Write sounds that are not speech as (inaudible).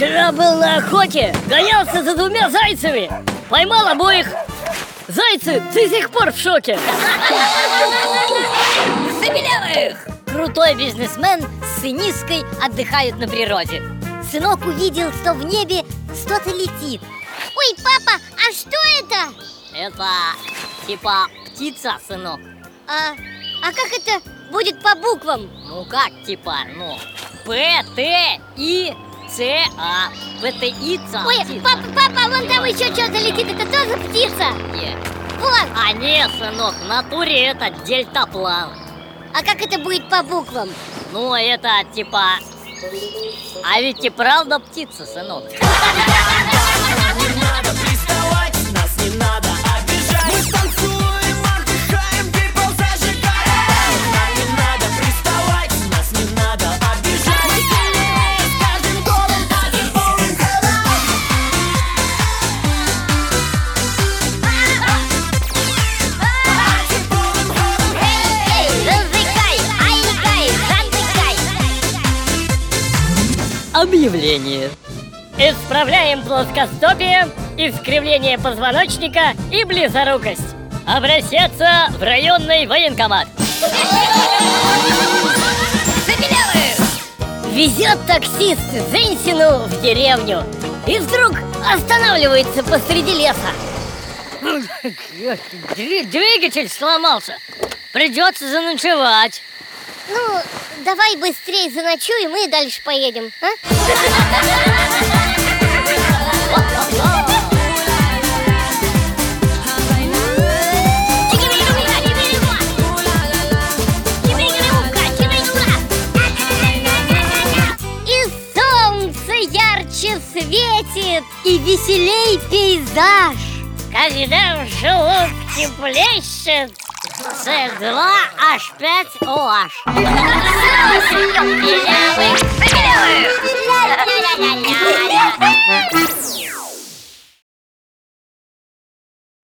Я был на охоте, гонялся за двумя зайцами. Поймал обоих. Зайцы до сих пор в шоке. Забелевых! Крутой бизнесмен с сынишкой отдыхают на природе. Сынок увидел, что в небе что-то летит. Ой, папа, а что это? Это типа птица, сынок. А, а как это будет по буквам? Ну как типа, ну П, Т, И, Ц, А П, Т, И, Ц, Ой, папа, папа, вон там еще что-то летит, это тоже птица? Нет. Вот, А нет, сынок, в натуре это дельтаплан а как это будет по буквам? Ну, это типа... А ведь и правда птица, сынок (laughs) Объявление. Исправляем плоскостопие, искривление позвоночника и близорукость. Обращаться в районный военкомат. Везет таксист Зенсину в деревню И вдруг останавливается посреди леса. Дви- Двигатель сломался. Придется заночевать. Ну, давай быстрее заночуем и дальше поедем, а? И солнце ярче светит, и веселей пейзаж. Когда в желудке плещет С2H5OH